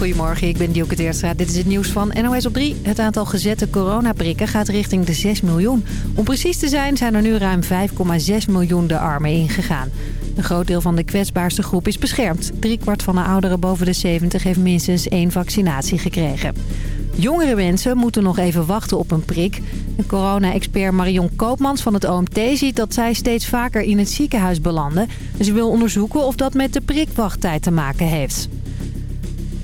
Goedemorgen, ik ben Dielke Teerstra. Dit is het nieuws van NOS op 3. Het aantal gezette coronaprikken gaat richting de 6 miljoen. Om precies te zijn zijn er nu ruim 5,6 miljoen de armen ingegaan. Een groot deel van de kwetsbaarste groep is beschermd. Driekwart van de ouderen boven de 70 heeft minstens één vaccinatie gekregen. Jongere mensen moeten nog even wachten op een prik. Corona-expert Marion Koopmans van het OMT ziet dat zij steeds vaker in het ziekenhuis belanden. Ze wil onderzoeken of dat met de prikwachttijd te maken heeft.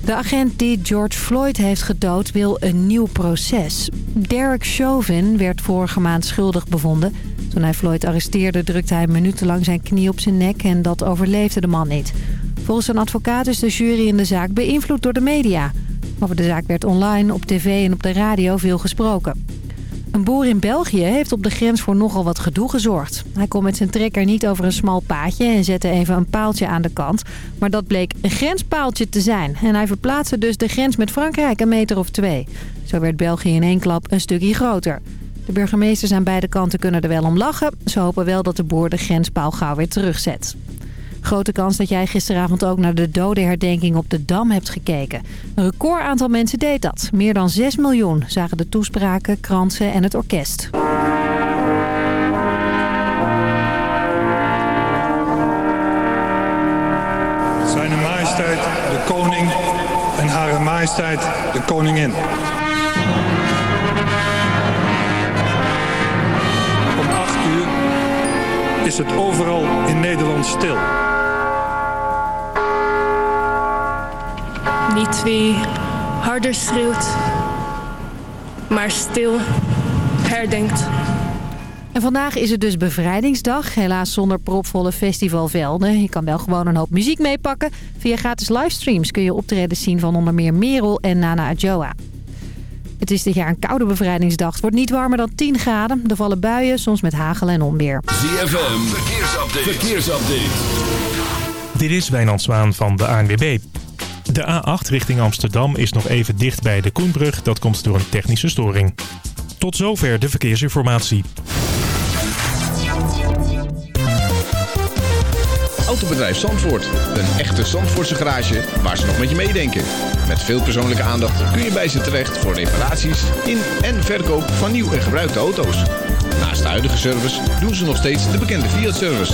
De agent die George Floyd heeft gedood wil een nieuw proces. Derek Chauvin werd vorige maand schuldig bevonden. Toen hij Floyd arresteerde drukte hij minutenlang zijn knie op zijn nek en dat overleefde de man niet. Volgens zijn advocaat is de jury in de zaak beïnvloed door de media. Over de zaak werd online, op tv en op de radio veel gesproken. Een boer in België heeft op de grens voor nogal wat gedoe gezorgd. Hij kon met zijn trekker niet over een smal paadje en zette even een paaltje aan de kant. Maar dat bleek een grenspaaltje te zijn. En hij verplaatste dus de grens met Frankrijk een meter of twee. Zo werd België in één klap een stukje groter. De burgemeesters aan beide kanten kunnen er wel om lachen. Ze hopen wel dat de boer de grenspaal gauw weer terugzet. Grote kans dat jij gisteravond ook naar de dodenherdenking op de Dam hebt gekeken. Een record aantal mensen deed dat. Meer dan 6 miljoen zagen de toespraken, kransen en het orkest. Zijn majesteit de koning en hare majesteit de koningin. Om 8 uur is het overal in Nederland stil. Niet wie harder schreeuwt, maar stil herdenkt. En vandaag is het dus bevrijdingsdag. Helaas zonder propvolle festivalvelden. Je kan wel gewoon een hoop muziek meepakken. Via gratis livestreams kun je optredens zien van onder meer Merel en Nana Adjoa. Het is dit jaar een koude bevrijdingsdag. Het wordt niet warmer dan 10 graden. Er vallen buien, soms met hagel en onweer. ZFM, verkeersupdate. verkeersupdate. Dit is Wijnand Zwaan van de ANWB. De A8 richting Amsterdam is nog even dicht bij de Koenbrug. Dat komt door een technische storing. Tot zover de verkeersinformatie. Autobedrijf Zandvoort. Een echte Zandvoortse garage waar ze nog met je meedenken. Met veel persoonlijke aandacht kun je bij ze terecht voor reparaties in en verkoop van nieuw en gebruikte auto's. Naast de huidige service doen ze nog steeds de bekende Fiat-service.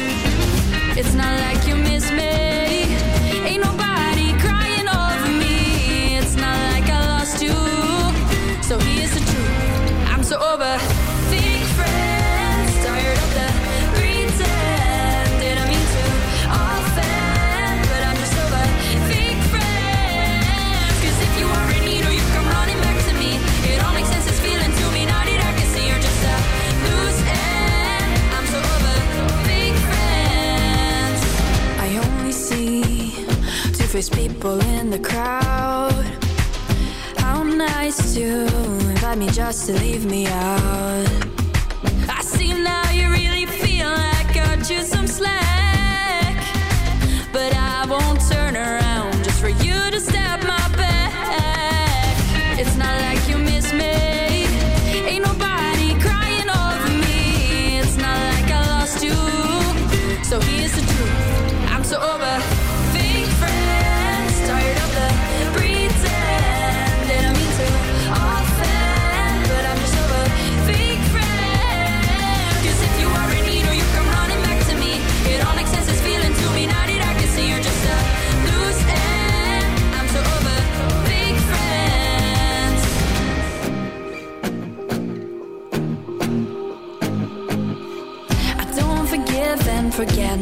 To leave me out.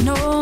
know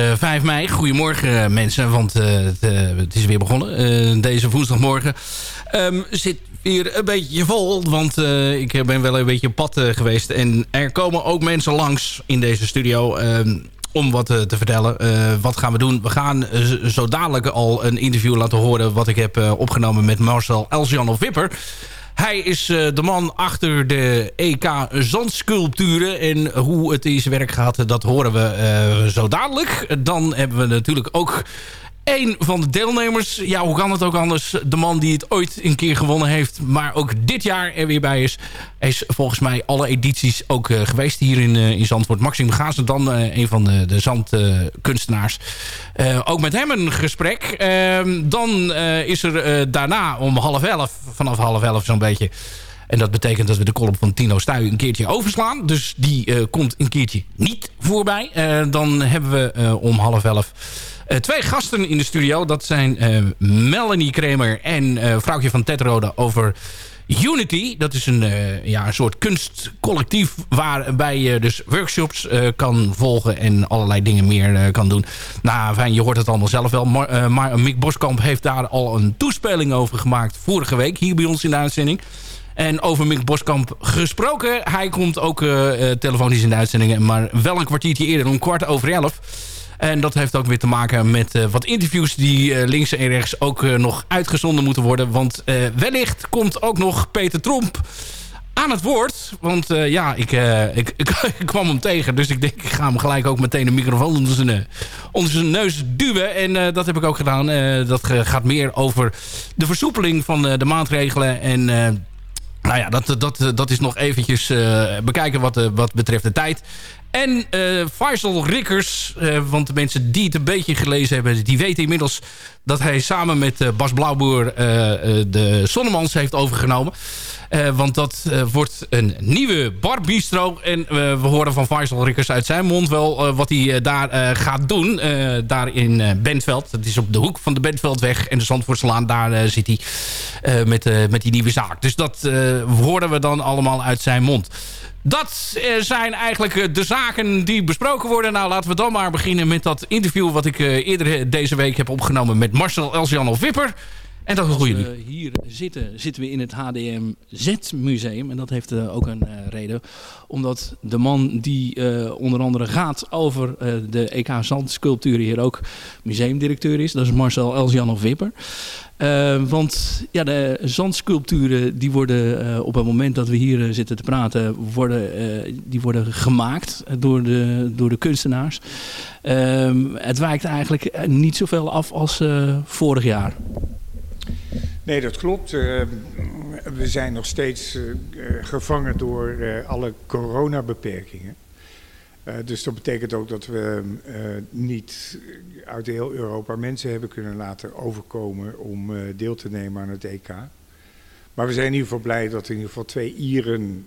Ja, die is eh 5 mei. Goedemorgen eh, mensen, want eh, het, is weer begonnen. deze woensdagmorgen Ehm, zit weer een beetje vol, want ik ben wel een beetje pad geweest. En er komen ook mensen langs in deze studio ehm, om wat te vertellen. Wat gaan we doen? We gaan zo dadelijk al een interview laten horen... wat ik heb opgenomen met Marcel Elsjan of Wipper... Hij is eh, de man achter de EK zandsculpturen. En hoe het in zijn werk gaat, dat horen we eh, zo dadelijk. Dan hebben we natuurlijk ook een van de deelnemers. Ja, hoe kan het ook anders? De man die het ooit een keer gewonnen heeft. Maar ook dit jaar er weer bij is. Is volgens mij alle edities ook eh, geweest hier in, eh, in Zandvoort. Maxime Gazen dan eh, een van de, de zandkunstenaars. Ook met hem een gesprek. Ehm, dan is er daarna om half elf, vanaf half elf zo'n beetje... En dat betekent dat we de column van Tino Stuy een keertje overslaan. Dus die komt een keertje niet voorbij. Dan hebben we om half elf twee gasten in de studio. Dat zijn eh, Melanie Kramer en eh vrouwtje van Tetrode over Unity. Dat is een, eh, ja, een soort kunstcollectief waarbij je dus workshops eh, kan volgen en allerlei dingen meer eh, kan doen. Nou, fijn, je hoort het allemaal zelf wel. Maar, eh, maar Mick Boskamp heeft daar al een toespeling over gemaakt vorige week hier bij ons in de uitzending. En over Mick Boskamp gesproken. Hij komt ook eh, eh, telefonisch in de uitzendingen. Maar wel een kwartiertje eerder, om kwart over elf. En dat heeft ook weer te maken met eh, wat interviews... die eh, links en rechts ook eh, nog uitgezonden moeten worden. Want wellicht komt ook nog Peter Tromp aan het woord. Want ja, ik, ik, ik, kwam hem tegen. Dus ik denk, ik ga hem gelijk ook meteen een microfoon onder zijn, neus duwen. En dat heb ik ook gedaan. Dat gaat meer over de versoepeling van de maatregelen. En nou ja, dat, dat, dat is nog eventjes bekijken wat, wat betreft de tijd. En eh Faisal Rikkers, eh, want de mensen die het een beetje gelezen hebben... die weten inmiddels dat hij samen met eh, Bas Blauwboer de Sonnemans heeft overgenomen. Want dat wordt een nieuwe barbistro. En we horen van Faisal Rikkers uit zijn mond wel wat hij daar gaat doen. Daar in Bentveld. Dat is op de hoek van de Bentveldweg en de Zandvoortslaan. Daar zit hij met, met die nieuwe zaak. Dus dat horen we dan allemaal uit zijn mond. Dat eh, zijn eigenlijk eh, de zaken die besproken worden. Nou, laten we dan maar beginnen met dat interview... wat ik eh, eerder deze week heb opgenomen met Marcel of Wipper. En dat groeien Als we hier zitten, zitten we in het HDMZ-museum. En dat heeft eh, ook een eh, reden. Omdat de man die eh, onder andere gaat over de EK Zandsculpturen hier ook museumdirecteur is. Dat is Marcel Elsjan of Wipper. Eh, want ja, de zandsculpturen die worden op het moment dat we hier zitten te praten, worden, die worden gemaakt door de, door de kunstenaars. Ehm, het wijkt eigenlijk niet zoveel af als vorig jaar. Nee, dat klopt. Eh, we zijn nog steeds eh, gevangen door eh, alle coronabeperkingen. Dus dat betekent ook dat we niet uit heel Europa mensen hebben kunnen laten overkomen om deel te nemen aan het EK. Maar we zijn in ieder geval blij dat in ieder geval twee Ieren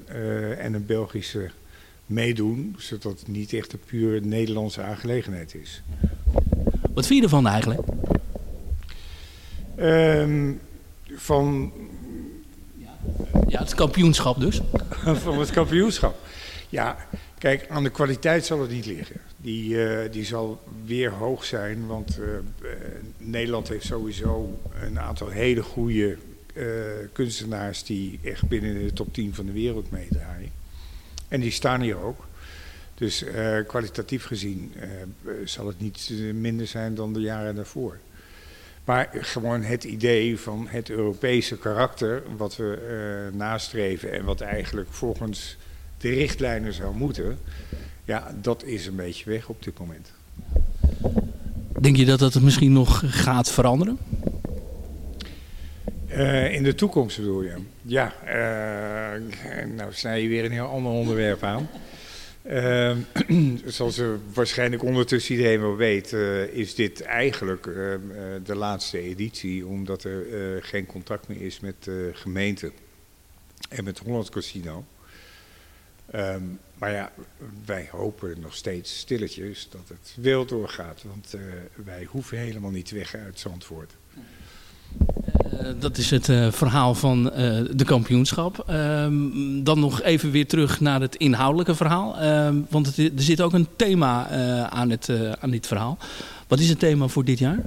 en een Belgische meedoen, zodat het niet echt een puur Nederlandse aangelegenheid is. Wat vind je ervan eigenlijk? Ehm, van Ja, het kampioenschap dus. van het kampioenschap. Ja, kijk, aan de kwaliteit zal het niet liggen. Die, eh, die zal weer hoog zijn, want eh, eh, Nederland heeft sowieso een aantal hele goede kunstenaars die echt binnen de top 10 van de wereld meedraaien. En die staan hier ook. Dus kwalitatief gezien zal het niet minder zijn dan de jaren daarvoor. Maar gewoon het idee van het Europese karakter, wat we eh, nastreven en wat eigenlijk volgens de richtlijnen zou moeten, ja, dat is een beetje weg op dit moment. Denk je dat dat misschien nog gaat veranderen? Eh, in de toekomst bedoel je? Ja, eh, nou snij je weer een heel ander onderwerp aan. Eh, zoals uh, waarschijnlijk ondertussen iedereen wel weet, eh, is dit eigenlijk eh, eh, de laatste editie, omdat er eh, geen contact meer is met de gemeente en met Holland Casino. Ehm, maar ja, wij hopen nog steeds stilletjes dat het wel doorgaat, want wij hoeven helemaal niet weg uit Zandvoort. Uh, dat is het uh, verhaal van uh, de kampioenschap. Ehm, dan nog even weer terug naar het inhoudelijke verhaal. Ehm, want er zit ook een thema aan, het, aan dit verhaal. Wat is het thema voor dit jaar?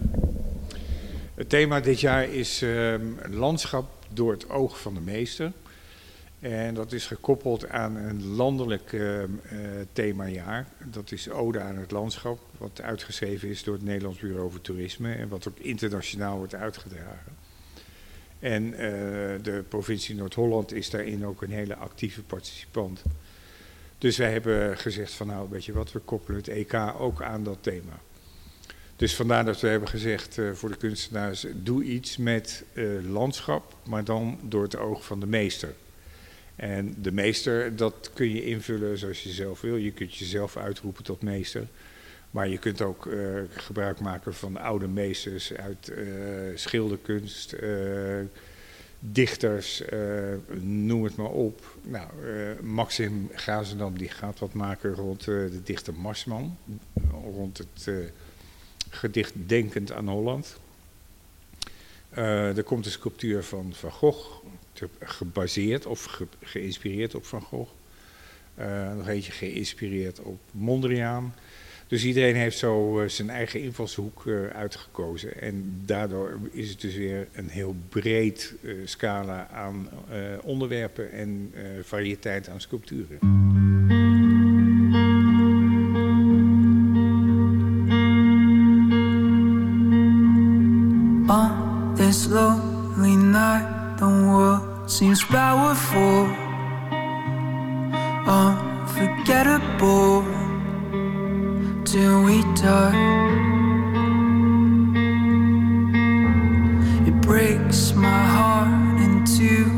Het thema dit jaar is ehm, landschap door het oog van de meester. En dat is gekoppeld aan een landelijk uh, themajaar. Dat is Ode aan het Landschap, wat uitgeschreven is door het Nederlands Bureau voor Toerisme en wat ook internationaal wordt uitgedragen. En uh, de provincie Noord-Holland is daarin ook een hele actieve participant. Dus wij hebben gezegd van nou, weet je wat, we koppelen het EK ook aan dat thema. Dus vandaar dat we hebben gezegd voor de kunstenaars, doe iets met landschap, maar dan door het oog van de meester. En de meester, dat kun je invullen zoals je zelf wil. Je kunt jezelf uitroepen tot meester. Maar je kunt ook uh, gebruik maken van oude meesters uit uh, schilderkunst, uh, dichters, noem het maar op. Nou, Maxim Gazendam die gaat wat maken rond de dichter Marsman. Rond het gedicht Denkend aan Holland. er komt een sculptuur van Van Gogh gebaseerd of ge, geïnspireerd op Van Gogh. Uh, nog eentje geïnspireerd op Mondriaan. Dus iedereen heeft zo uh, zijn eigen invalshoek uh, uitgekozen. En daardoor is het dus weer een heel breed scala aan onderwerpen en variëteit aan sculpturen. On this lonely night, the world seems powerful, unforgettable. Till we die. It breaks my heart into the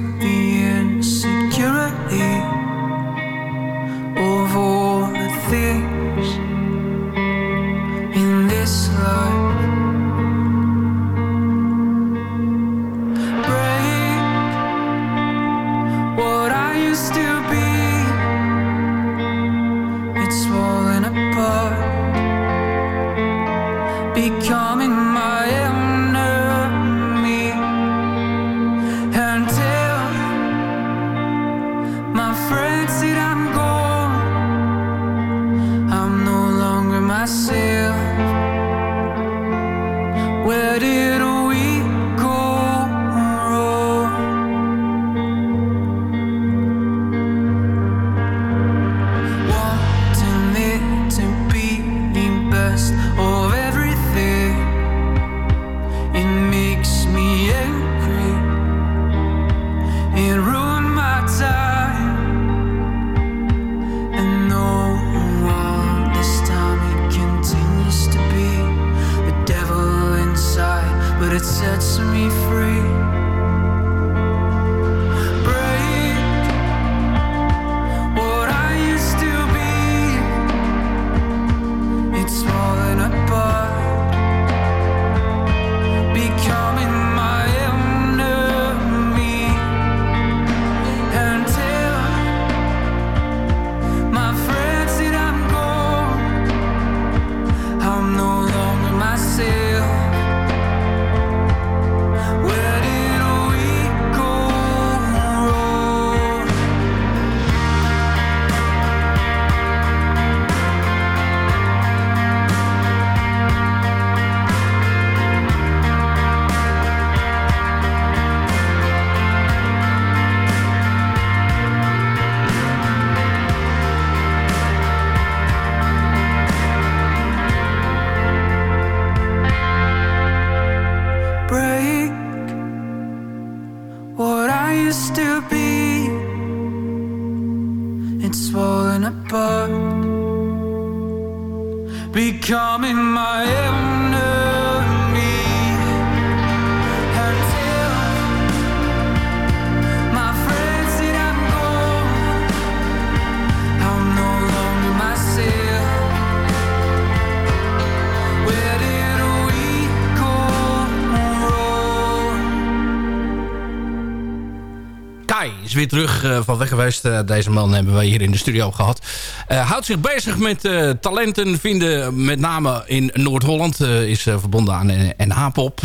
weer terug eh, van weg geweest. Eh, deze man hebben we hier in de studio gehad. Eh, houdt zich bezig met talenten vinden. Met name in Noord-Holland. is verbonden aan NH-pop.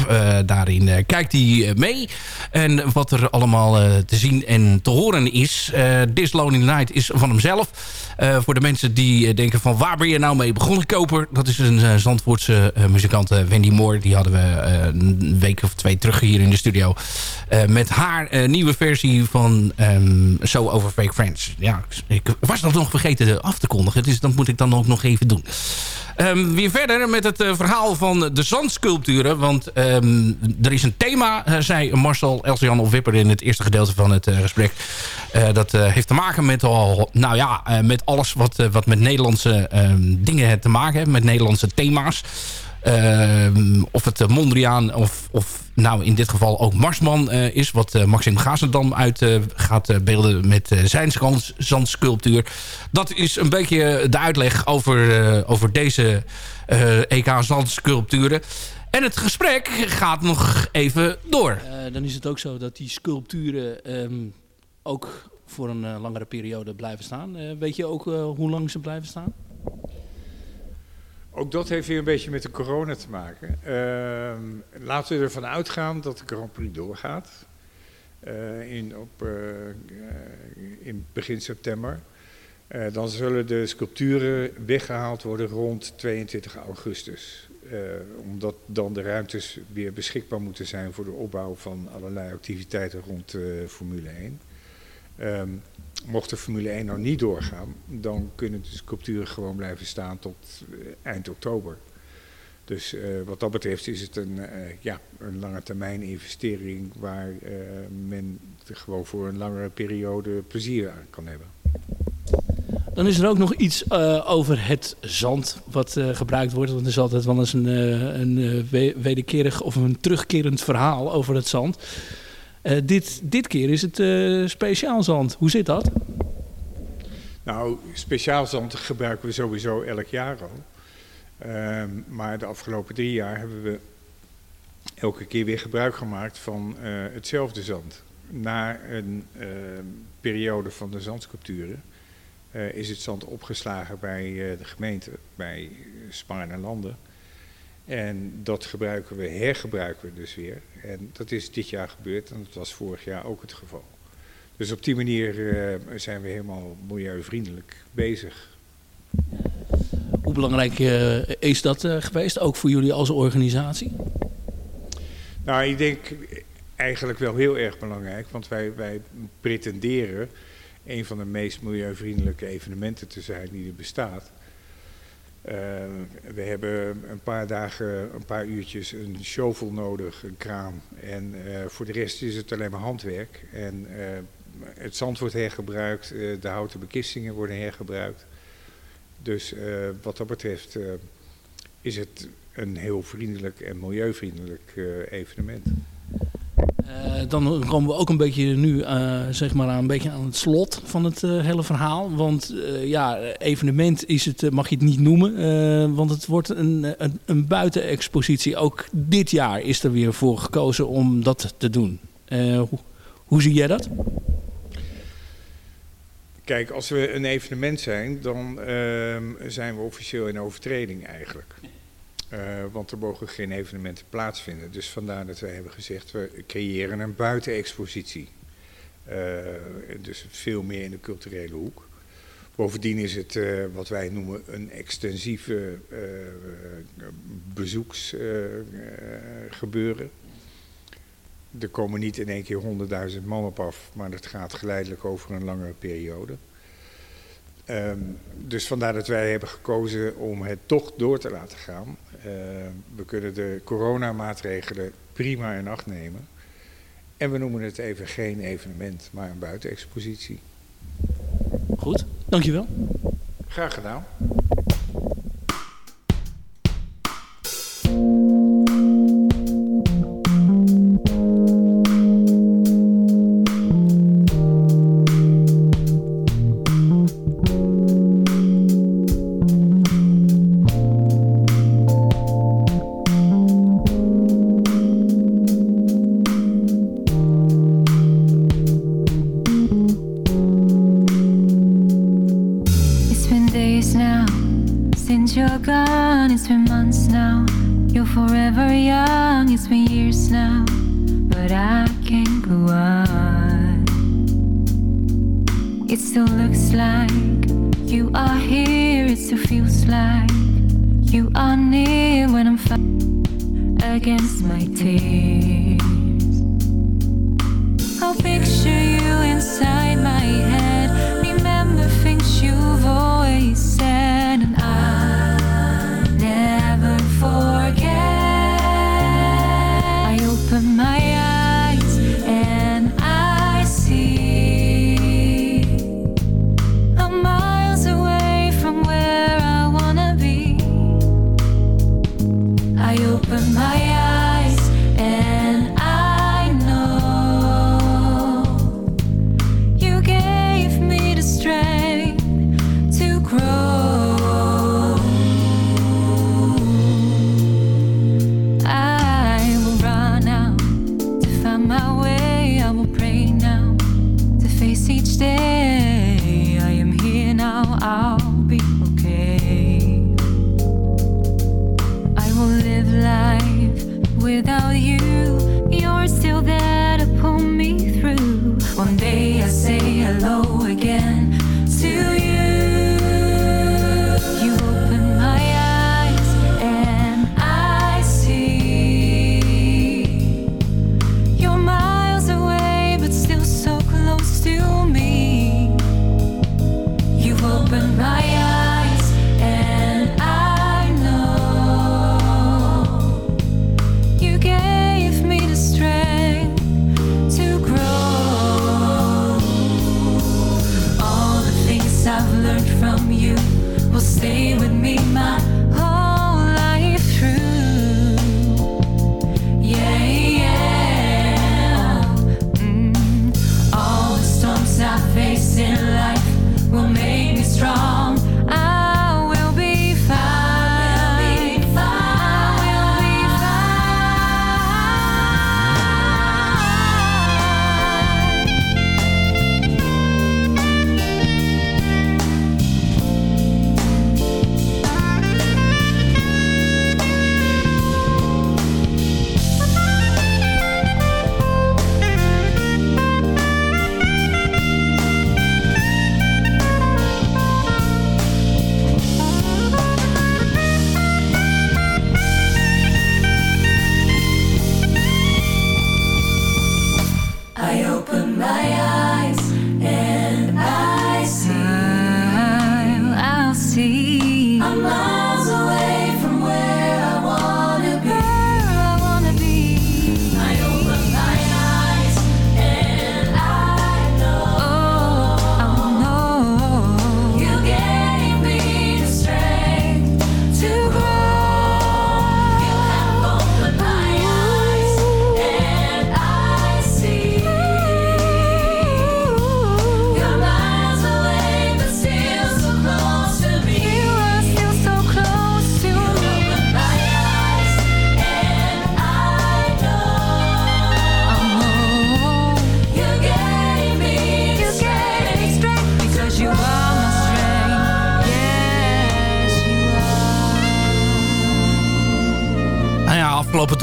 Daarin kijkt hij mee. En wat er allemaal te zien en te horen is. This Lonely Night is van hemzelf. Voor de mensen die denken van waar ben je nou mee begonnen koper. Dat is een Zandvoortse muzikant Wendy Moore. Die hadden we een week of twee terug hier in de studio. Met haar nieuwe versie van ehm So Over Fake Friends. Ja, ik was dat nog vergeten af te kondigen. Dus dat moet ik dan ook nog even doen. Ehm, weer verder met het eh, verhaal van de zandsculpturen. Want ehm, er is een thema, eh, zei Marcel Elsian of Wipper in het eerste gedeelte van het eh, gesprek. Dat heeft te maken met, al, nou ja, met alles wat, wat met Nederlandse dingen te maken heeft. Met Nederlandse thema's. Ehm, of het eh, Mondriaan of, of nou in dit geval ook Marsman eh, is. Wat eh, Maxim Gazendam uit gaat beelden met zijn zand- zandsculptuur. Dat is een beetje de uitleg over, over deze EK zandsculpturen. En het gesprek gaat nog even door. Dan is het ook zo dat die sculpturen ehm, ook voor een langere periode blijven staan. Weet je ook hoe lang ze blijven staan? Ook dat heeft weer een beetje met de corona te maken. Ehm, laten we ervan uitgaan dat de Grand Prix doorgaat. eh, in, op, eh, eh, in begin september. Dan zullen de sculpturen weggehaald worden rond 22 augustus. Omdat dan de ruimtes weer beschikbaar moeten zijn voor de opbouw van allerlei activiteiten rond Formule 1. Ehm, mocht de Formule 1 nou niet doorgaan, dan kunnen de sculpturen gewoon blijven staan tot eh, eind oktober. Dus eh, wat dat betreft is het een, eh, ja, een lange termijn investering waar men gewoon voor een langere periode plezier aan kan hebben. Dan is er ook nog iets over het zand wat gebruikt wordt. Want er is altijd wel eens een, een we- wederkerig of een terugkerend verhaal over het zand. Eh, dit, dit keer is het eh, speciaal zand. Hoe zit dat? Nou, speciaal zand gebruiken we sowieso elk jaar al. Ehm, maar de afgelopen drie jaar hebben we elke keer weer gebruik gemaakt van eh, hetzelfde zand. Na een ehm, periode van de zandsculpturen is het zand opgeslagen bij de gemeente, bij Sparen en Landen. En dat gebruiken we, hergebruiken we dus weer. En dat is dit jaar gebeurd en dat was vorig jaar ook het geval. Dus op die manier eh, zijn we helemaal milieuvriendelijk bezig. Hoe belangrijk eh, is dat eh, geweest, ook voor jullie als organisatie? Nou, ik denk eigenlijk wel heel erg belangrijk, want wij, wij pretenderen een van de meest milieuvriendelijke evenementen te zijn die er bestaat. Eh, we hebben een paar dagen, een paar uurtjes een shovel nodig, een kraan. En eh, voor de rest is het alleen maar handwerk. En eh, het zand wordt hergebruikt, de houten bekistingen worden hergebruikt. Dus wat dat betreft is het een heel vriendelijk en milieuvriendelijk evenement. Eh, dan komen we ook een beetje nu eh, zeg maar aan, een beetje aan het slot van het eh, hele verhaal. Want ja, evenement is het, mag je het niet noemen. want het wordt een, een, buitenexpositie. Ook dit jaar is er weer voor gekozen om dat te doen. Hoe, hoe zie jij dat? Kijk, als we een evenement zijn, dan ehm, zijn we officieel in overtreding eigenlijk. Eh, want er mogen geen evenementen plaatsvinden. Dus vandaar dat wij hebben gezegd, we creëren een buitenexpositie. Eh, dus veel meer in de culturele hoek. Bovendien is het eh, wat wij noemen een extensieve bezoeksgebeuren. er komen niet in één keer honderdduizend man op af, maar dat gaat geleidelijk over een langere periode. Ehm, dus vandaar dat wij hebben gekozen om het toch door te laten gaan. Eh, we kunnen de coronamaatregelen prima in acht nemen. En we noemen het even geen evenement, maar een buitenexpositie. Goed, dankjewel. Graag gedaan.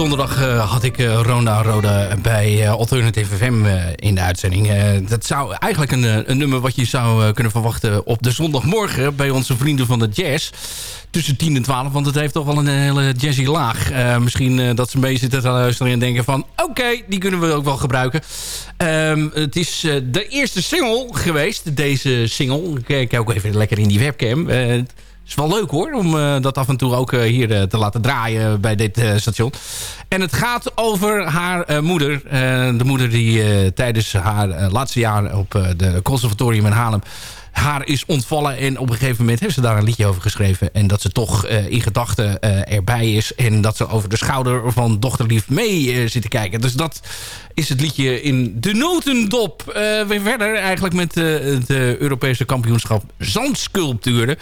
Donderdag eh, had ik eh, Rona Roda bij eh, Alternative FM in de uitzending. Dat zou eigenlijk een, een nummer wat je zou kunnen verwachten op de zondagmorgen... bij onze vrienden van de jazz. Tussen 10 en 12, want het heeft toch wel een hele jazzy laag. Misschien dat ze mee zitten te luisteren en denken van... oké, die kunnen we ook wel gebruiken. Ehm, het is de eerste single geweest, deze single. Ik kijk ook even lekker in die webcam. Is wel leuk hoor, om eh, dat af en toe ook eh, hier eh, te laten draaien bij dit station. En het gaat over haar moeder. De moeder die tijdens haar laatste jaar op de conservatorium in Haarlem haar is ontvallen. En op een gegeven moment heeft ze daar een liedje over geschreven. En dat ze toch in gedachten erbij is. En dat ze over de schouder van dochterlief mee eh, zit te kijken. Dus dat is het liedje in de notendop. Eh, weer verder eigenlijk met eh, het eh, Europese kampioenschap zandsculpturen.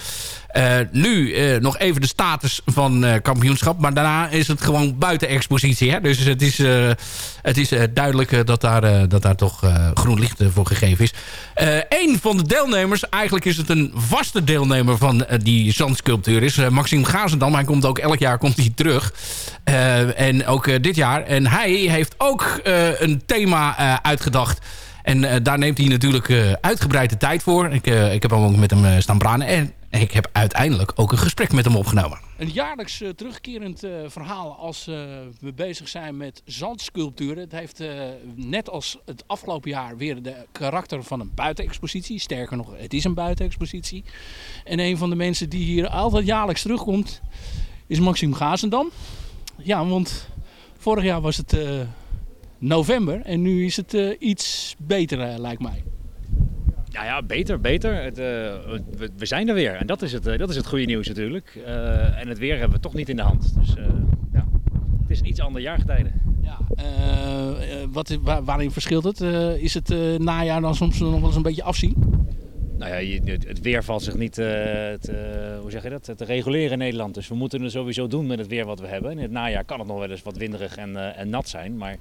Nu nog even de status van kampioenschap. Maar daarna is het gewoon buiten expositie. Hè? Dus het is, het is duidelijk dat, daar, dat daar toch groen licht voor gegeven is. een van de deelnemers, eigenlijk is het een vaste deelnemer van die zandsculptuur is. Maxime Gazendam, hij komt ook elk jaar komt hij terug. En ook dit jaar. En hij heeft ook een thema eh, uitgedacht. En eh, daar neemt hij natuurlijk eh, uitgebreid de tijd voor. Ik, eh, ik heb hem ook met hem eh, staan praten. En ik heb uiteindelijk ook een gesprek met hem opgenomen. Een jaarlijks eh, terugkerend eh, verhaal als eh, we bezig zijn met zandsculpturen. Het heeft eh, net als het afgelopen jaar weer de karakter van een buitenexpositie. Sterker nog, het is een buitenexpositie. En een van de mensen die hier altijd jaarlijks terugkomt is Maxime Gazendam. Ja, want vorig jaar was het eh, november en nu is het eh, iets beter eh, lijkt mij. Ja, ja, beter, beter. Het, eh, we, we zijn er weer. En dat is het, dat is het goede nieuws natuurlijk. En het weer hebben we toch niet in de hand. Dus ja, het is een iets ander jaargetijde. Eh, wat, waar- waarin verschilt het? Is het najaar dan soms nog wel eens een beetje afzien? Nou ja, het, het weer valt zich niet te, hoe zeg je dat, te reguleren in Nederland. Dus we moeten het sowieso doen met het weer wat we hebben. In het najaar kan het nog wel eens wat winderig en, en nat zijn. Maar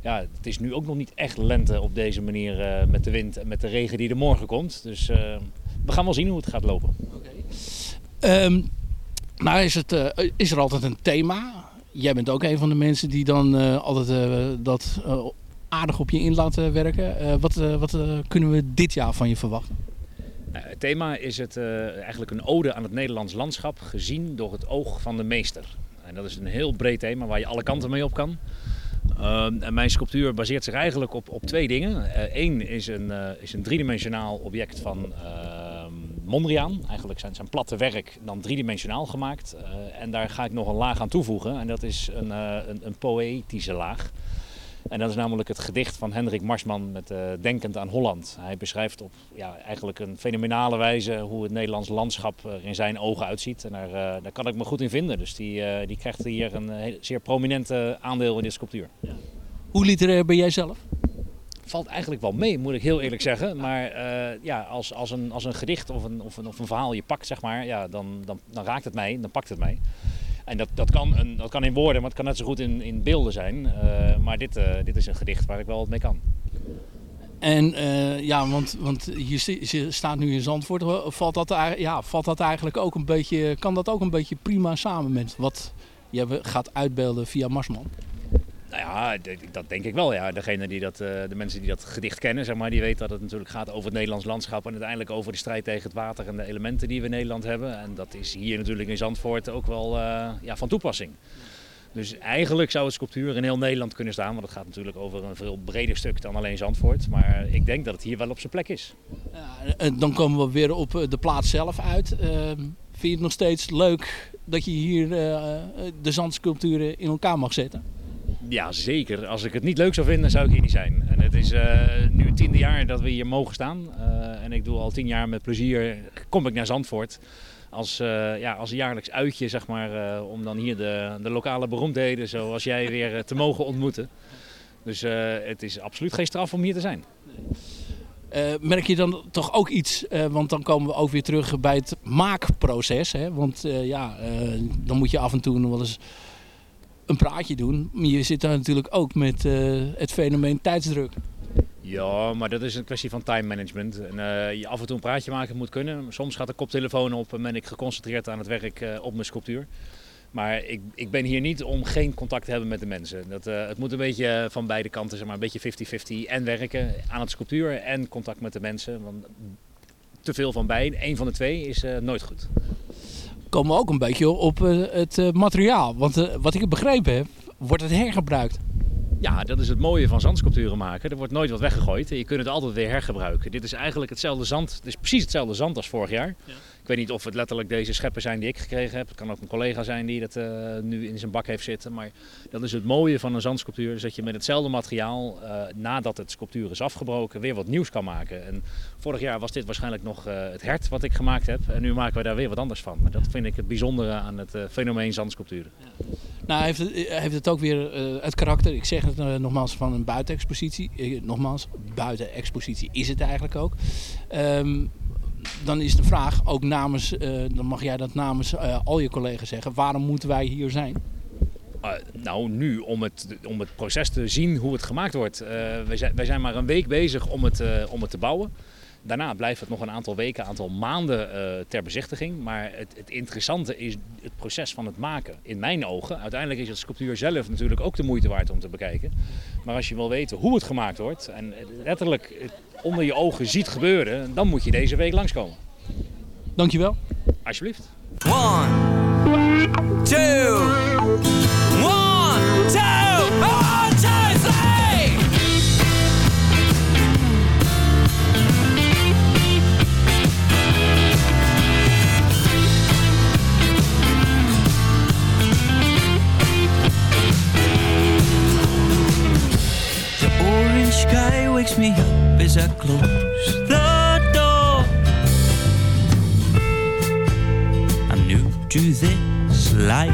ja, het is nu ook nog niet echt lente op deze manier eh, met de wind en met de regen die er morgen komt. Dus eh, we gaan wel zien hoe het gaat lopen. Ehm, nou is, het, eh, is er altijd een thema. Jij bent ook een van de mensen die dan altijd dat aardig op je in laten werken. Wat wat kunnen we dit jaar van je verwachten? Nou, het thema is het, eigenlijk een ode aan het Nederlands landschap gezien door het oog van de meester. En dat is een heel breed thema waar je alle kanten mee op kan. Ehm, mijn sculptuur baseert zich eigenlijk op, op twee dingen. Eén is, een, eh, is een driedimensionaal object van ehm, Mondriaan. Eigenlijk zijn zijn platte werk dan driedimensionaal gemaakt. Eh, en daar ga ik nog een laag aan toevoegen. En dat is een, eh, een, een poëtische laag. En dat is namelijk het gedicht van Hendrik Marsman met eh, Denkend aan Holland. Hij beschrijft op ja, eigenlijk een fenomenale wijze hoe het Nederlands landschap er in zijn ogen uitziet. En daar, eh, daar kan ik me goed in vinden. Dus die, eh, die krijgt hier een heel- zeer prominent aandeel in dit sculptuur. Hoe literair ben jij zelf? Valt eigenlijk wel mee, moet ik heel eerlijk zeggen. Maar ja, als, als, een, als een gedicht of een, of, een, of een verhaal je pakt, zeg maar, ja, dan, dan, dan raakt het mij, dan pakt het mij. En dat, dat, kan een, dat kan in woorden, maar het kan net zo goed in, in beelden zijn. Eh, maar dit, eh, dit is een gedicht waar ik wel wat mee kan. En eh, ja, want, want je, staat nu in Zandvoort. Valt dat, ja, valt dat eigenlijk ook een beetje, kan dat ook een beetje prima samen met wat je gaat uitbeelden via Marsman? Nou ja, dat denk ik wel. Ja. Degene die dat, eh, de mensen die dat gedicht kennen, zeg maar, die weten dat het natuurlijk gaat over het Nederlands landschap en uiteindelijk over de strijd tegen het water en de elementen die we in Nederland hebben. En dat is hier natuurlijk in Zandvoort ook wel eh, ja, van toepassing. Dus eigenlijk zou het sculptuur in heel Nederland kunnen staan, want het gaat natuurlijk over een veel breder stuk dan alleen Zandvoort. Maar ik denk dat het hier wel op zijn plek is. En dan komen we weer op eh, de plaats zelf uit. Ehm, vind je het nog steeds leuk dat je hier de zandsculpturen in elkaar mag zetten? Ja, zeker. Als ik het niet leuk zou vinden, zou ik hier niet zijn. En het is eh, nu tiende jaar dat we hier mogen staan. Eh, en ik doe al tien jaar met plezier, kom ik naar Zandvoort. Als, eh, ja, als jaarlijks uitje, zeg maar, om dan hier de, de lokale beroemdheden zoals jij weer te mogen ontmoeten. Dus het is absoluut geen straf om hier te zijn. Merk je dan toch ook iets, want dan komen we ook weer terug bij het maakproces. Hè? Want ja, dan moet je af en toe nog wel eens een praatje doen. Je zit daar natuurlijk ook met eh, het fenomeen tijdsdruk. Ja, maar dat is een kwestie van time management. En, eh, je af en toe een praatje maken moet kunnen. Soms gaat de koptelefoon op en ben ik geconcentreerd aan het werk eh, op mijn sculptuur. Maar ik, ik ben hier niet om geen contact te hebben met de mensen. Dat, het moet een beetje van beide kanten, zeg maar, een beetje 50-50 en werken aan het sculptuur en contact met de mensen. Want te veel van beide, één van de twee, is nooit goed. Komen we ook een beetje op eh, het eh, materiaal. Want eh, wat ik begrepen heb, wordt het hergebruikt. Ja, dat is het mooie van zandsculpturen maken. Er wordt nooit wat weggegooid. Je kunt het altijd weer hergebruiken. Dit is eigenlijk hetzelfde zand. Het is precies hetzelfde zand als vorig jaar. Ik weet niet of het letterlijk deze scheppen zijn die ik gekregen heb. Het kan ook een collega zijn die dat eh, nu in zijn bak heeft zitten. Maar dat is het mooie van een zandsculptuur. Is dat je met hetzelfde materiaal, eh, nadat het sculptuur is afgebroken, weer wat nieuws kan maken. En vorig jaar was dit waarschijnlijk nog eh, het hert wat ik gemaakt heb. En nu maken we daar weer wat anders van. Maar dat vind ik het bijzondere aan het fenomeen zandsculpturen. Nou, heeft het, heeft het ook weer het karakter, ik zeg het nogmaals, van een buitenexpositie. Nogmaals, buitenexpositie is het eigenlijk ook. Ehm, dan is de vraag, ook namens, eh, dan mag jij dat namens eh, al je collega's zeggen, waarom moeten wij hier zijn? Uh, nou, nu om het, om het proces te zien hoe het gemaakt wordt. Uh, wij, zijn, wij zijn maar een week bezig om het, om het te bouwen. Daarna blijft het nog een aantal weken, een aantal maanden eh, ter bezichtiging. Maar het, het interessante is het proces van het maken. In mijn ogen. Uiteindelijk is het sculptuur zelf natuurlijk ook de moeite waard om te bekijken. Maar als je wil weten hoe het gemaakt wordt en letterlijk onder je ogen ziet gebeuren, dan moet je deze week langskomen. Dankjewel. Alsjeblieft. One, two, one, two, wakes me up as I close the door. I'm new to this life.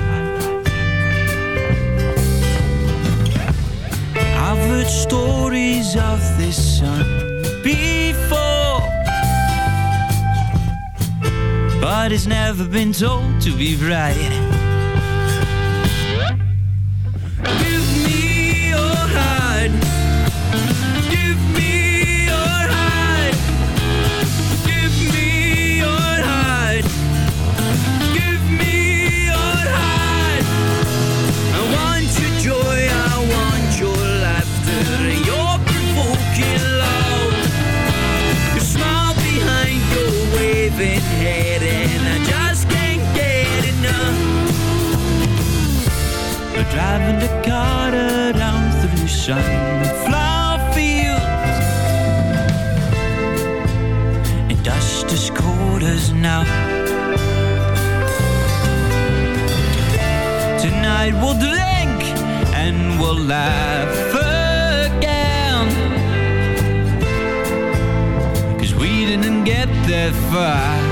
I've heard stories of this sun before, but it's never been told to be right. Tonight we'll drink and we'll laugh again. Cause we didn't get that far.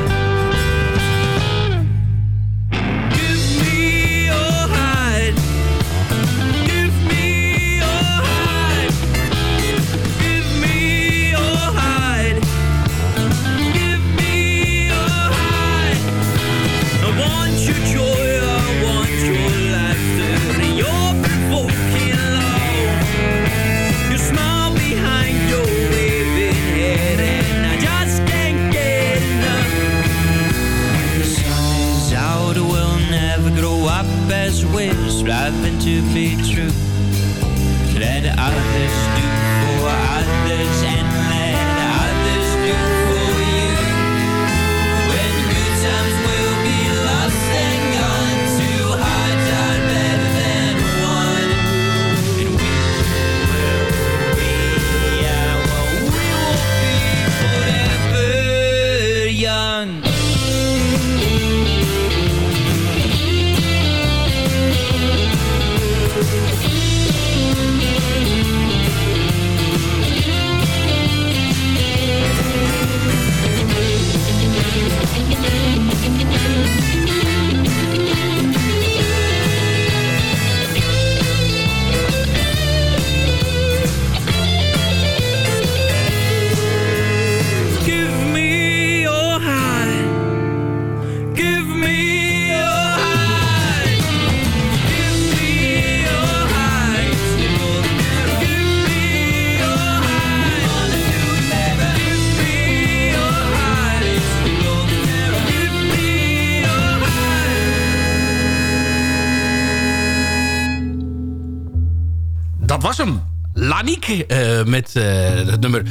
Met eh, het nummer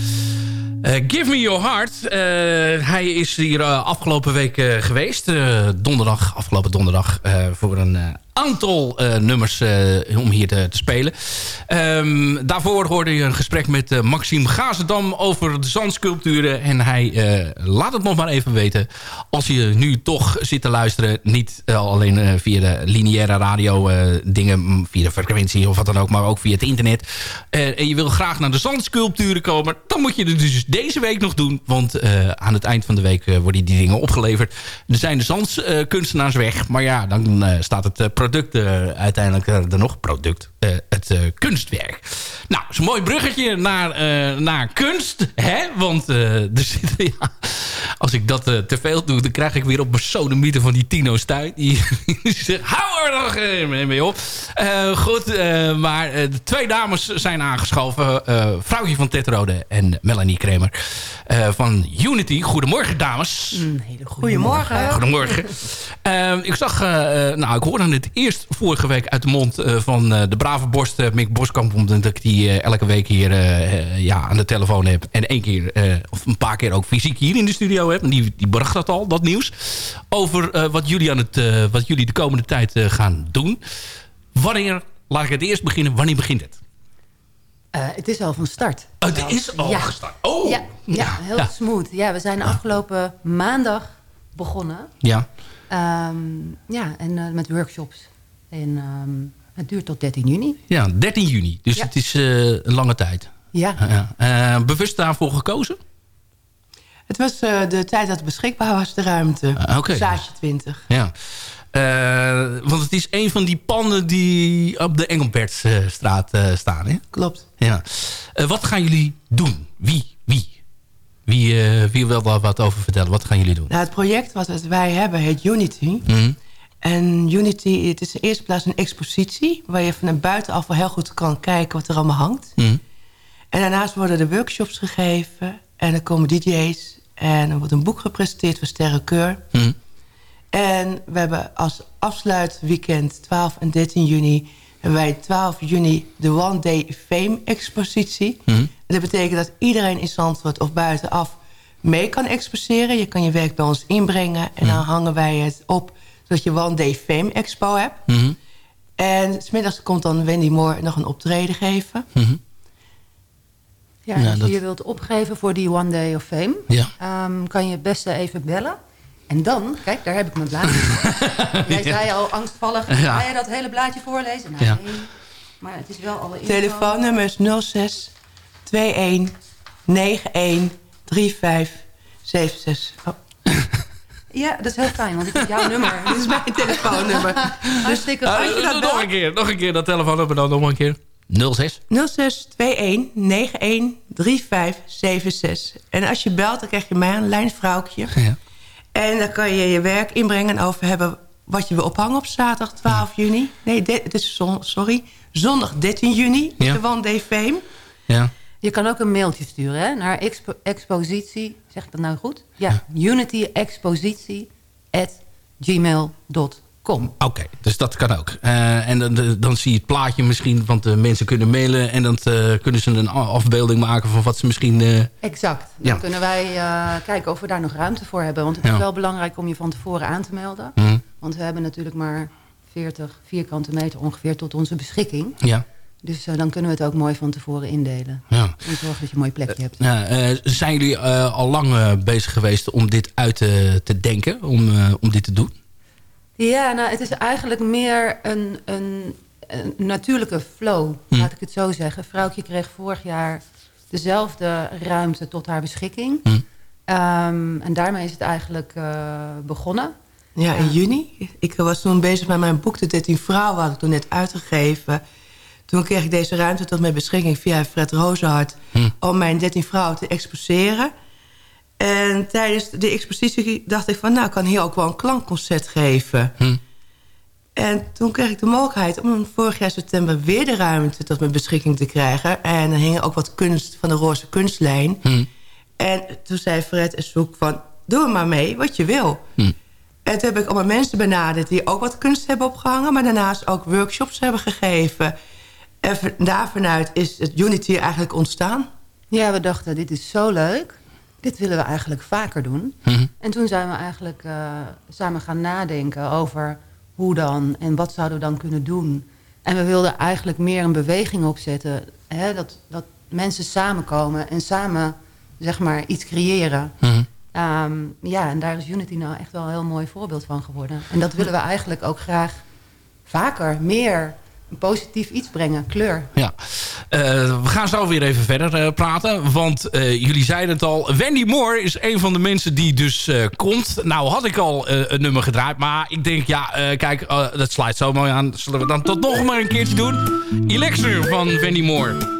eh, Give Me Your Heart. Eh, hij is hier afgelopen week geweest. donderdag, afgelopen donderdag. voor een aantal eh, nummers eh, om hier te, te spelen. Ehm, daarvoor hoorde je een gesprek met eh, Maxime Gazendam over de zandsculpturen. En hij laat het nog maar even weten. Als je nu toch zit te luisteren. Niet alleen via de lineaire radio dingen. Via de frequentie of wat dan ook. Maar ook via het internet. En je wil graag naar de zandsculpturen komen. Dan moet je het dus deze week nog doen. Want aan het eind van de week worden die dingen opgeleverd. Er zijn de zandskunstenaars weg. Maar ja, dan staat het eh, eh, uiteindelijk eh, er nog. Product. eh, het eh, kunstwerk. Nou, een mooi bruggetje naar, eh, naar kunst. Hè? Want eh, er zitten... Ja, als ik dat eh, te veel doe, dan krijg ik weer op mijn sodemieter van die Tino Stuy. Die, die zegt, hou er nog mee op. Eh, goed, eh, maar de twee dames zijn aangeschoven. eh vrouwtje van Tetrode en Melanie Kramer eh, van Unity. Goedemorgen, dames. Goedemorgen. Goedemorgen. Eh, ik zag, nou, ik hoorde het eerst vorige week uit de mond eh, van eh, de brave borst Mick Boskamp. Omdat ik die eh, elke week hier ja, aan de telefoon heb. En één keer, eh, of een paar keer ook fysiek hier in de studio En die, die bracht dat al, dat nieuws. Over eh, wat, jullie aan het, eh, wat jullie de komende tijd eh, gaan doen. Wanneer, laat ik het eerst beginnen, wanneer begint het? Het is al van start. Oh, het is al Ja. gestart. Oh, Ja, ja heel smooth. Ja, we zijn afgelopen maandag begonnen. Ja. Ehm, ja, en met workshops. En ehm, het duurt tot 13 juni. Ja, 13 juni. Dus het is een lange tijd. Ja. Bewust daarvoor gekozen? Het was eh, de tijd dat het beschikbaar was, de ruimte. Ah, oké. Zaadje 20. Ja. Eh, want het is een van die panden die op de Engelbertstraat eh staan. Hè? Klopt. Ja. Wat gaan jullie doen? Wie? Wie? Wie, wie wil daar wat over vertellen? Wat gaan jullie doen? Nou, het project wat wij hebben heet Unity. Mhm. En Unity, het is in eerste plaats een expositie... waar je van buitenaf wel heel goed kan kijken wat er allemaal hangt. Mhm. En daarnaast worden er workshops gegeven... en er komen dj's en er wordt een boek gepresenteerd voor Sterrenkeur. Mhm. En we hebben als afsluitweekend 12 en 13 juni... hebben wij 12 juni de One Day Fame expositie. En dat betekent dat iedereen in Zandvoort of buitenaf mee kan exposeren. Je kan je werk bij ons inbrengen en dan hangen wij het op... zodat je One Day Fame Expo hebt. En smiddags komt dan Wendy Moore nog een optreden geven. Ja, Ja, als dat- je je wilt opgeven voor die One Day of Fame... Ja. ehm, kan je het beste even bellen. En dan, kijk, daar heb ik mijn blaadje. Jij zei al angstvallig, Ja. ga je dat hele blaadje voorlezen? Nou, Ja. nee. Maar het is wel alle info. Telefoonnummer is 06 21 91 35 76. Oh. Ja, dat is heel fijn, want dit is jouw nummer. Dit is mijn telefoonnummer. Hartstikke Ah, nog een keer, nog een keer dat telefoonnummer dan nog een keer. 06. 06 21 91 35 76. En als je belt, dan krijg je mij een lijnvrouwtje. Ja. En dan kan je je werk inbrengen en over hebben wat je wil ophangen op zaterdag 12 juni. Nee, het is zon, sorry. Zondag 13 juni is Ja. de One Day Fame. Ja. Je kan ook een mailtje sturen hè, naar expo- expositie. Zeg ik dat nou goed? Ja, unityexpositie at gmail.com. Oké, dus dat kan ook. Eh, en dan, dan zie je het plaatje misschien, want de mensen kunnen mailen... en dan eh, kunnen ze een afbeelding maken van wat ze misschien... eh, Exact. Dan Ja. kunnen wij eh, kijken of we daar nog ruimte voor hebben. Want het Ja. is wel belangrijk om je van tevoren aan te melden. Mhm. Want we hebben natuurlijk maar 40 vierkante meter ongeveer tot onze beschikking. Ja. Dus eh, dan kunnen we het ook mooi van tevoren indelen. Ja. En zorgen dat je een mooi plekje hebt. Eh, zijn jullie eh, al lang eh, bezig geweest om dit uit te, te denken? Om, eh, om dit te doen? Ja, nou, het is eigenlijk meer een, een, een natuurlijke flow, Hm. laat ik het zo zeggen. Vrouwtje kreeg vorig jaar dezelfde ruimte tot haar beschikking. Hm. Ehm, en daarmee is het eigenlijk eh, begonnen. Ja, in juni. Ik was toen bezig met mijn boek De 13 Vrouwen, had ik toen net uitgegeven. Toen kreeg ik deze ruimte tot mijn beschikking via Fred Rozenhart... Hm. om mijn 13 vrouwen te exposeren. En tijdens de expositie dacht ik van... nou, ik kan hier ook wel een klankconcert geven. Hm. En toen kreeg ik de mogelijkheid om vorig jaar september... weer de ruimte tot mijn beschikking te krijgen. En er hing ook wat kunst van de Roze Kunstlijn. Hm. En toen zei Fred en Zoek van... doe er maar mee, wat je wil. Hm. En toen heb ik allemaal mensen benaderd... die ook wat kunst hebben opgehangen... maar daarnaast ook workshops hebben gegeven. En van- daar vanuit is het Unity eigenlijk ontstaan. Ja, we dachten, dit is zo leuk. Dit willen we eigenlijk vaker doen. Mhm. En toen zijn we eigenlijk eh, samen gaan nadenken over hoe dan en wat zouden we dan kunnen doen. En we wilden eigenlijk meer een beweging opzetten. Hè, dat, dat mensen samenkomen en samen zeg maar iets creëren. Mhm. Ehm, ja, en daar is Unity nou echt wel een heel mooi voorbeeld van geworden. En dat willen we eigenlijk ook graag vaker, meer positief iets brengen, kleur. Ja. Eh, we gaan zo weer even verder eh, praten. Want eh, jullie zeiden het al. Wendy Moore is een van de mensen die dus komt. Nou had ik al een nummer gedraaid. Maar ik denk, ja, kijk, dat sluit zo mooi aan. Zullen we dan tot nog maar een keertje doen? Elixir van Wendy Moore.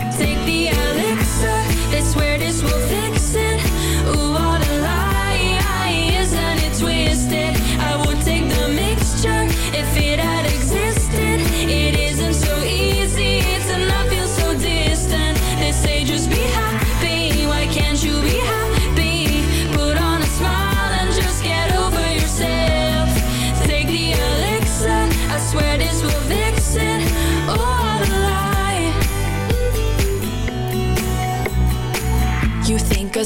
Take the elixir,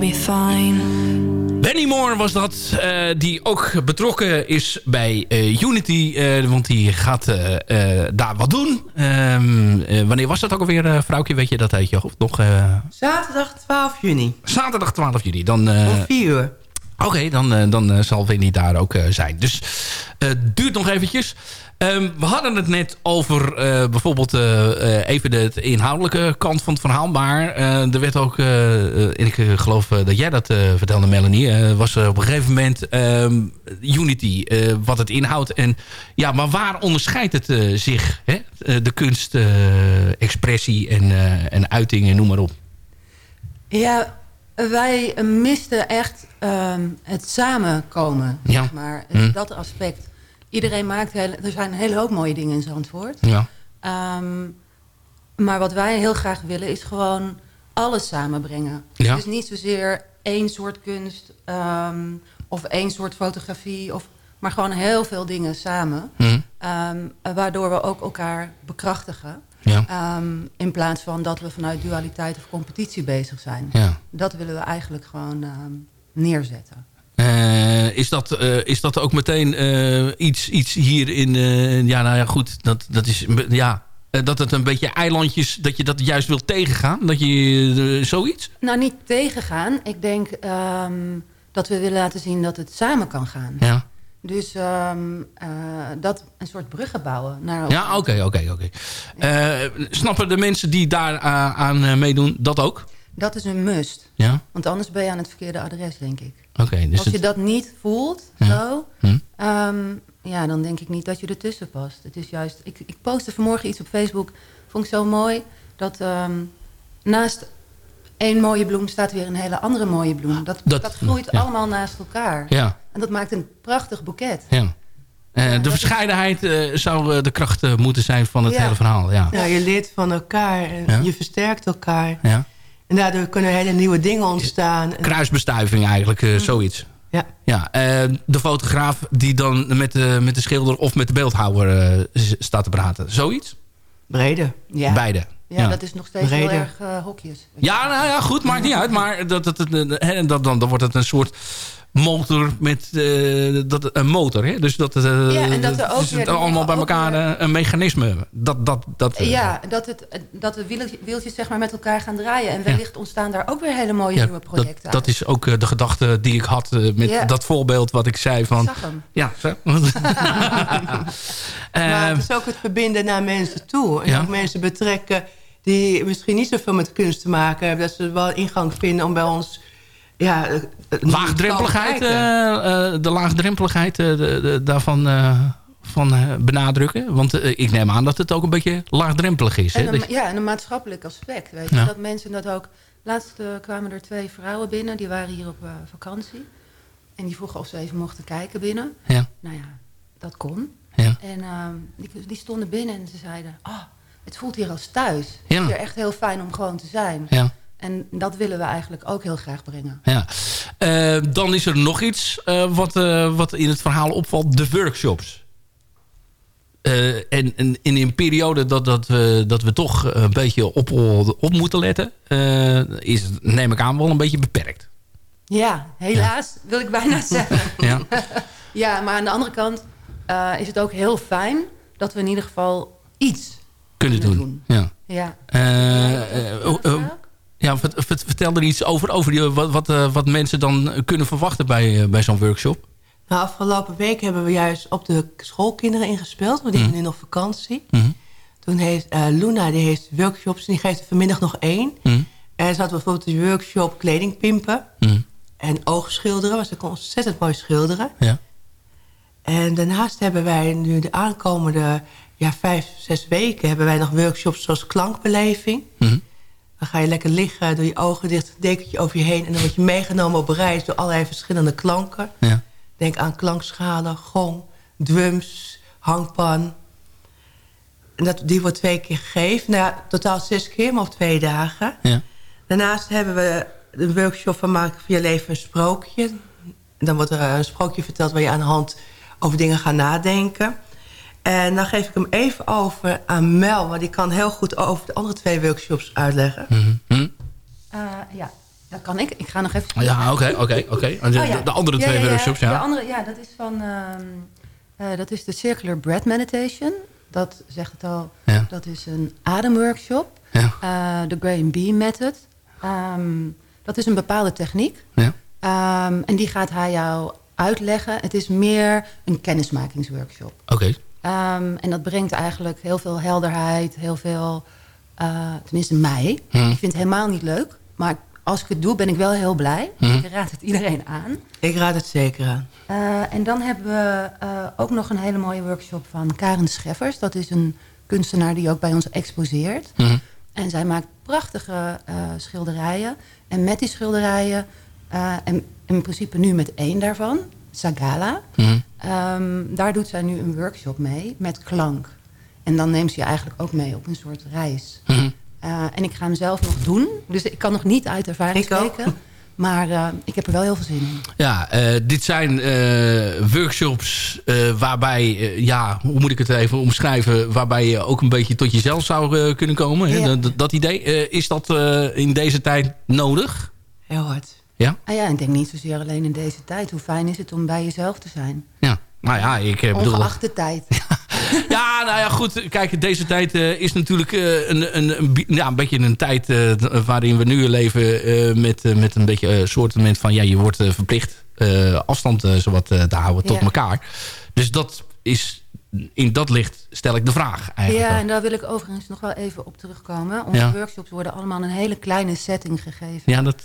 be fine. Benny Moore was dat, eh, die ook betrokken is bij eh, Unity. eh, want die gaat daar wat doen. Ehm, eh, wanneer was dat ook alweer, uh, vrouwtje? Weet je dat uit je hoofd nog? eh, Zaterdag 12 juni. zaterdag 12 juli. Dan, eh, Om 4 uur. Oké, dan, dan zal Winnie daar ook eh, zijn. Dus het duurt nog eventjes. Ehm, we hadden het net over eh, bijvoorbeeld eh, eh, even de, de inhoudelijke kant van het verhaal. Maar er werd ook, ik geloof dat jij dat vertelde Melanie, was er op een gegeven moment ehm, Unity, wat het inhoudt. En, ja, maar waar onderscheidt het zich? Hè? De kunst, expressie en, en uiting en noem maar op. Ja, wij misten echt ehm, het samenkomen, Ja. zeg maar. Hm. Dat aspect. Iedereen maakt... Heel, er zijn een hele hoop mooie dingen in Zandvoort. Ja. Ehm, maar wat wij heel graag willen is gewoon alles samenbrengen. Ja. Dus niet zozeer één soort kunst ehm, of één soort fotografie... Of, maar gewoon heel veel dingen samen. Hm. Ehm, waardoor we ook elkaar bekrachtigen. Ja. In plaats van dat we vanuit dualiteit of competitie bezig zijn. Ja. Dat willen we eigenlijk gewoon neerzetten. Eh, is, dat, eh, is dat ook meteen eh, iets, iets hier in... ja, nou ja, goed. Dat, dat is... Ja, dat het een beetje eilandjes... Dat je dat juist wilt tegengaan? Dat je zoiets? Nou, niet tegengaan. Ik denk ehm, dat we willen laten zien dat het samen kan gaan. Ja. Dus ehm, eh, dat een soort bruggen bouwen naar. Ja, oké, oké, oké. Snappen de mensen die daar aan, aan meedoen dat ook? Dat is een must. Ja? Want anders ben je aan het verkeerde adres, denk ik. Oké, dus Als je het- dat niet voelt, Ja. zo, Hm. eh, Ehm, ja, dan denk ik niet dat je ertussen past. Het is juist, ik, ik postte vanmorgen iets op Facebook, vond ik zo mooi, dat ehm, naast één mooie bloem staat weer een hele andere mooie bloem. Dat, Dat- dat, groeit ja. allemaal naast elkaar. Ja. En dat maakt een prachtig boeket. Ja. Eh, de verscheidenheid eh, zou eh, de kracht moeten zijn van het Ja. hele verhaal. Ja. Ja, je leert van elkaar en Ja. je versterkt elkaar. Ja. En daardoor kunnen hele nieuwe dingen ontstaan. Kruisbestuiving eigenlijk, eh, zoiets. Ja. Ja, eh, de fotograaf die dan met de, met de schilder of met de beeldhouwer eh, staat te praten. Zoiets? Brede. Ja. Beide. Ja, dat is nog steeds Brede. heel erg eh, hokjes. Ja, nou ja, goed, maakt niet uit. Maar dat, dat, dat, hè, dat, dan, dan wordt het een soort motor met eh, dat, een motor. Hè? Dus dat, Ja, en dat er ook is weer- het allemaal bij elkaar weer- eh, een mechanisme. Dat, dat, dat, Ja, dat, het, dat de wieltjes, wieltjes zeg maar met elkaar gaan draaien. En wellicht ontstaan daar ook weer hele mooie ja, nieuwe projecten dat, dat is ook eh, de gedachte die ik had met Ja. dat voorbeeld wat ik zei van... zag hem. Ja, zo. maar Eh, het is ook het verbinden naar mensen toe. En Ja. ook mensen betrekken die misschien niet zoveel met kunst te maken hebben. Dat ze wel ingang vinden om bij ons... Ja, eh, laagdrempeligheid, eh, eh, de laagdrempeligheid de, de- daarvan eh, van, eh, benadrukken. Want ik neem aan dat het ook een beetje laagdrempelig is. Hè? En een, ja, en een maatschappelijk aspect. Weet je? Ja. Dat mensen dat ook... Laatst kwamen er twee vrouwen binnen, die waren hier op vakantie. En die vroegen of ze even mochten kijken binnen. Ja. Nou ja, dat kon. Ja. En ehm, die, die stonden binnen en ze zeiden... Oh, het voelt hier als thuis. Het is hier echt heel fijn om gewoon te zijn. Ja. En dat willen we eigenlijk ook heel graag brengen. Ja. Eh, dan is er nog iets eh, wat, eh, wat in het verhaal opvalt. De workshops. En, en in een periode dat, dat, we, dat we toch een beetje op, op moeten letten... is het, neem ik aan, wel een beetje beperkt. Ja, helaas wil ik bijna zeggen. Ja. ja, maar aan de andere kant is het ook heel fijn dat we in ieder geval iets Kunnen doen. Ja. Ja. Oh, oh, ja, vert- vert- vertel er iets over, over die, wat, wat, eh, wat mensen dan kunnen verwachten bij, eh, bij zo'n workshop. Nou, afgelopen week hebben we juist op de schoolkinderen ingespeeld. Want die Mhm. hebben nu nog vakantie. Mhm. Toen heeft eh, Luna, die heeft workshops. En die geeft er vanmiddag nog één. Mhm. En ze had bijvoorbeeld de workshop kleding pimpen. Mhm. En oogschilderen. Want ze kon ontzettend mooi schilderen. Ja. En daarnaast hebben wij nu de aankomende ja, vijf, zes weken... hebben wij nog workshops zoals klankbeleving. Dan ga je lekker liggen, doe je ogen dicht, een dekentje over je heen... en dan word je meegenomen op reis door allerlei verschillende klanken. Ja. Denk aan klankschalen, gong, drums, hangpan. En dat, die wordt twee keer gegeven. Nou ja, totaal zes keer, maar op twee dagen. Ja. Daarnaast hebben we een workshop van Maak van je leven een sprookje. En dan wordt er een sprookje verteld waar je aan de hand over dingen gaat nadenken. En dan geef ik hem even over aan Mel. Want die kan heel goed over de andere twee workshops uitleggen. Mhm. Eh, ja, dat kan ik. Ik ga nog even... Ja, oké, oké, oké. De, Oh, de andere Ja, twee ja, ja. workshops, ja. De andere, ja, dat is van... ehm, eh, dat is de Circular Breath Meditation. Dat zegt het al. Ja. Dat is een ademworkshop. Ja. Eh, de Graham B Method. Ehm, dat is een bepaalde techniek. Ja. Ehm, en die gaat hij jou uitleggen. Het is meer een kennismakingsworkshop. Oké. Ehm, en dat brengt eigenlijk heel veel helderheid, heel veel, eh, tenminste mij. Hmm. Ik vind het helemaal niet leuk, maar als ik het doe ben ik wel heel blij. Hmm. Ik raad het iedereen aan. Ik raad het zeker aan. Eh, en dan hebben we eh, ook nog een hele mooie workshop van Karen Scheffers. Dat is een kunstenaar die ook bij ons exposeert. Mhm. En zij maakt prachtige eh, schilderijen. En met die schilderijen, eh, en in principe nu met één daarvan, Sagala. Ehm, daar doet zij nu een workshop mee met klank. En dan neemt ze je eigenlijk ook mee op een soort reis. Mhm. Eh, en ik ga hem zelf nog doen. Dus ik kan nog niet uit ervaring Ik ook. spreken. Maar eh, ik heb er wel heel veel zin in. Ja, eh, dit zijn eh, workshops eh, waarbij, ja, hoe moet ik het even omschrijven... waarbij je ook een beetje tot jezelf zou kunnen komen. hè? Ja. Dat, dat idee, eh, is dat eh, in deze tijd nodig? Heel hard. Ja? Ah ja, ik denk niet zozeer alleen in deze tijd. Hoe fijn is het om bij jezelf te zijn? Ja. Nou ja, ik eh, bedoel... Ongeacht de tijd. Ja, nou ja, goed. Kijk, deze tijd eh, is natuurlijk eh, een, een, een, ja, een beetje een tijd eh, waarin we nu leven eh, met, eh, met een beetje een soortement van... ja, je wordt eh, verplicht eh, afstand eh, zowat eh, te houden tot Ja. elkaar. Dus dat is, in dat licht stel ik de vraag eigenlijk. Ja, en daar wil ik overigens nog wel even op terugkomen. Onze Ja. workshops worden allemaal een hele kleine setting gegeven. Ja, dat...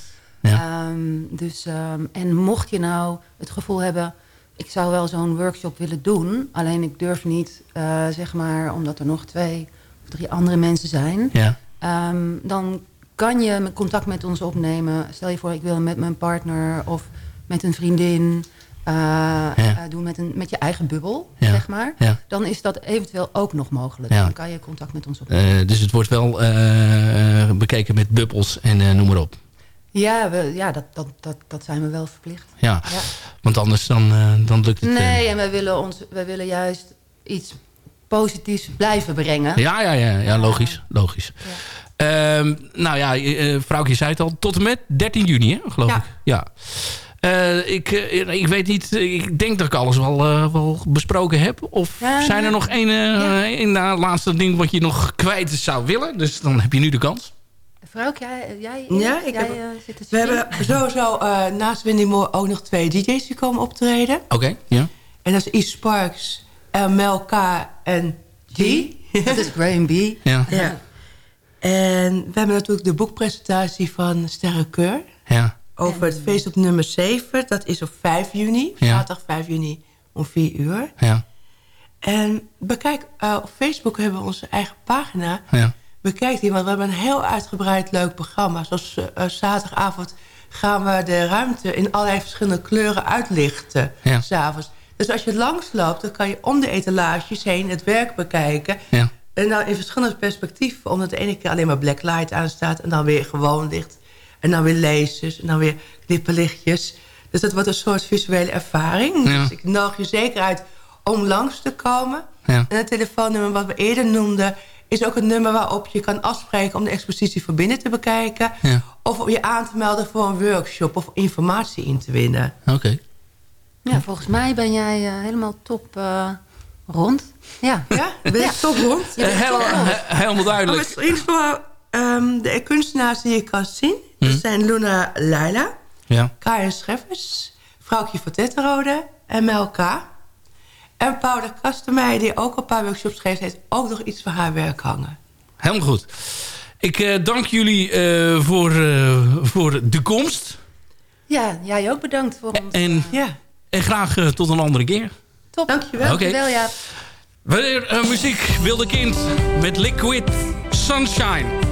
Ja. Ehm, dus, ehm, en mocht je nou het gevoel hebben... ik zou wel zo'n workshop willen doen. Alleen ik durf niet, eh, zeg maar, omdat er nog twee of drie andere mensen zijn. Ja. Ehm, dan kan je contact met ons opnemen. Stel je voor, ik wil met mijn partner of met een vriendin eh, eh, doen met, een, met je eigen bubbel, Ja. zeg maar. Ja. Dan is dat eventueel ook nog mogelijk. Dan kan je contact met ons opnemen. Dus het wordt wel bekeken met bubbels en noem maar op. ja, we, ja dat, dat, dat, dat zijn we wel verplicht. Ja, want anders dan, eh, dan lukt het... eh, Nee, en wij willen, ons, wij willen juist iets positiefs blijven brengen. Ja, ja, ja, ja logisch. logisch. Ehm, nou ja, eh, vrouwtje zei het al. Tot en met 13 juni, hè, geloof Ja. ik. Ja. Eh, ik, eh, ik weet niet, eh, ik denk dat ik alles wel, eh, wel besproken heb. Of Ja, zijn er ja. nog één eh, één, eh, laatste ding wat je nog kwijt zou willen? Dus dan heb je nu de kans. Jij, jij, Ja, ik jij heb- eh, zit te We hebben sowieso eh, naast Wendy Moore ook nog twee DJ's die komen optreden. Oké, ja. En dat is E. Sparks, en Mel K. en G. Dat is Graham B. Ja. ja. En we hebben natuurlijk de boekpresentatie van Sterre Keur. Ja. Over het feest op nummer 7. Dat is op 5 juni. Ja. Zaterdag 5 juni om 4 uur. Ja. En bekijk, eh, op Facebook hebben we onze eigen pagina. Ja. Bekijk die, want we hebben een heel uitgebreid leuk programma. Zoals eh, eh, zaterdagavond gaan we de ruimte in allerlei verschillende kleuren uitlichten. Ja. S'avonds. Dus als je langs loopt, dan kan je om de etalages heen het werk bekijken. Ja. En dan in verschillende perspectieven. Omdat de ene keer alleen maar blacklight aanstaat. En dan weer gewoon licht. En dan weer lasers. En dan weer knipperlichtjes. Dus dat wordt een soort visuele ervaring. Ja. Dus ik nodig je zeker uit om langs te komen. Ja. En het telefoonnummer wat we eerder noemden... is ook een nummer waarop je kan afspreken... om de expositie van binnen te bekijken. Ja. Of om je aan te melden voor een workshop... of informatie in te winnen. Oké. Ja, volgens mij ben jij eh, helemaal top eh, rond. Ja. Ja, ben ik toch rond? Je Heel- top rond. he- helemaal duidelijk. Maar misschien voor ehm, de kunstenaars die je kan zien... dat Hm. zijn Luna Laila... Ja. Karen Scheffers, Vrouwtje van Tetterode en Melka. En Paula Kastermeijer, die ook een paar workshops geeft... heeft ook nog iets van haar werk hangen. Helemaal goed. Ik eh, dank jullie eh, voor, eh, voor de komst. Ja, jij ook bedankt voor ons. En, Ja. en graag tot een andere keer. Top. Dankjewel. Oké. Dankjewel, ja. Weer muziek, Wilde Kind met Liquid Sunshine.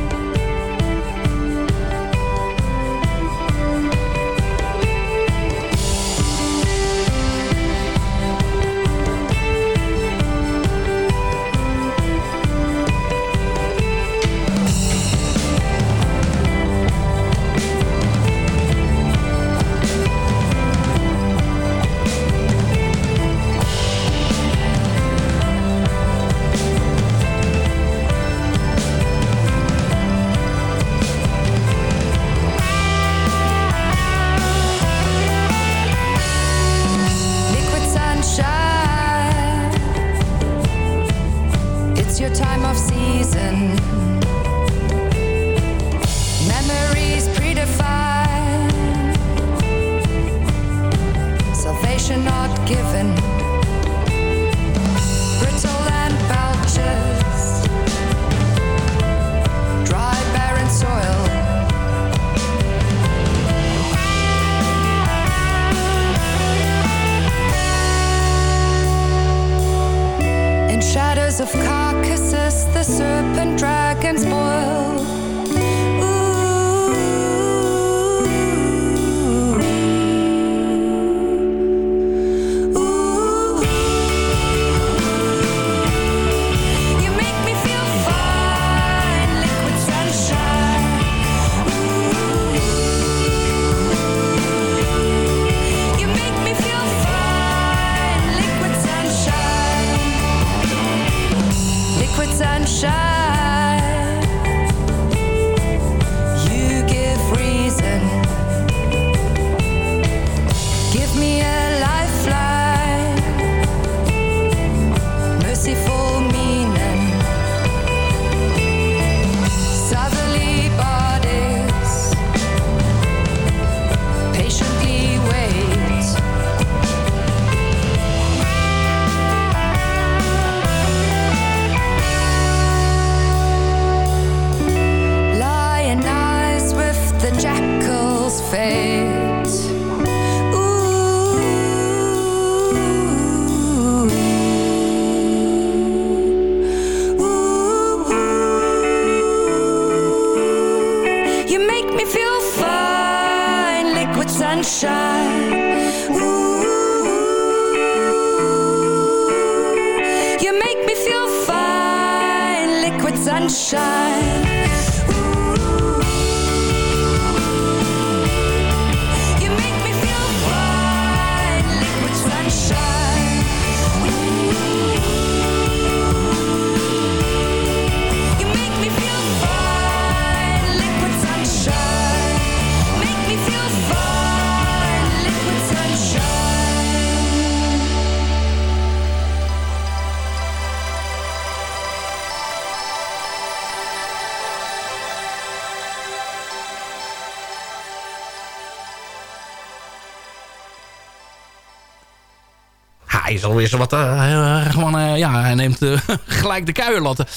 Is alweer zo wat... eh, eh, gewoon, eh, ja, hij neemt gelijk de kuierlatten.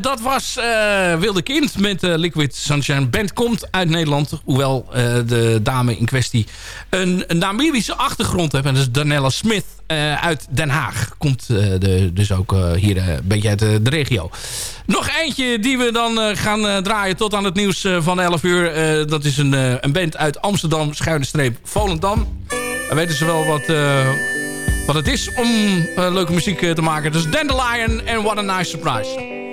Dat was Wilde Kind met Liquid Sunshine. Band komt uit Nederland. Hoewel de dame in kwestie een, Namibische achtergrond heeft. En dat is Danella Smith uit Den Haag. Komt de, dus ook hier een beetje uit de, regio. Nog eentje die we dan gaan draaien tot aan het nieuws van 11 uur. Dat is een, een band uit Amsterdam, schuine streep Volendam. Dan weten ze wel wat... wat het is om eh, leuke muziek eh, te maken. Dus Dandelion en What a Nice Surprise.